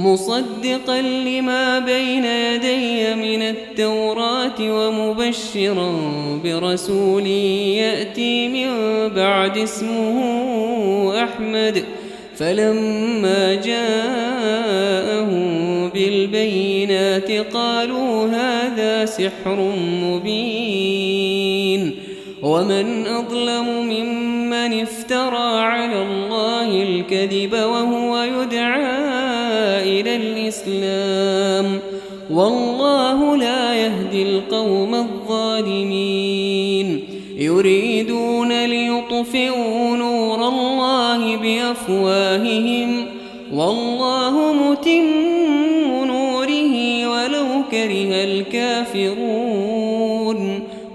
مصدقا لما بين يدي من التوراة ومبشرا برسول يأتي من بعد اسمه أحمد. فلما جاءهم بالبينات قالوا هذا سحر مبين. ومن أظلم ممن افترى على الله الكذب وهو يدعى إلى الإسلام. والله لا يهدي القوم الظالمين. يريدون ليطفئوا نور الله بأفواههم. والله متم نوره ولو كره الكافرون.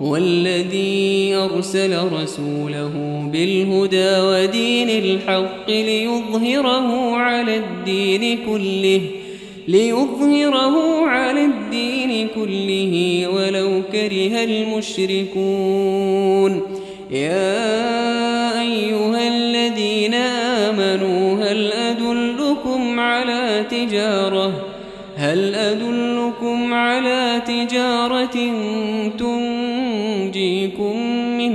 والذي أرسل رسوله بالهدى ودين الحق ليظهره على الدين كله ليظهره على الدين كله ولو كره المشركون. يا أيها الذين آمنوا هل أدلكم على تجارة؟ هل أدلكم على تجارة تنفرون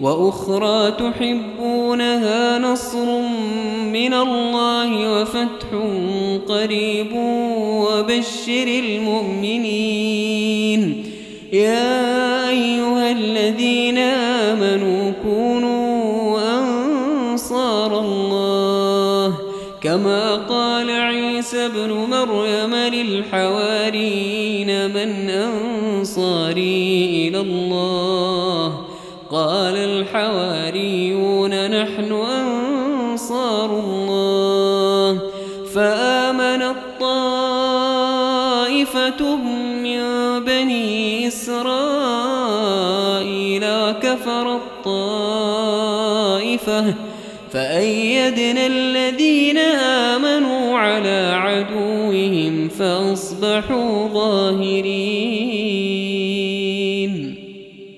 وأخرى تحبونها نصر من الله وفتح قريب وبشر المؤمنين. يا أيها الذين آمنوا كونوا أنصار الله. كما قال عيسى بن مريم للحوارين من أنصاري إلى الله؟ قال الحواريون نحن أنصار الله فآمن الطائفة من بني إسرائيل كفر الطائفة فأيدنا الذين آمنوا على عدوهم فأصبحوا ظاهرين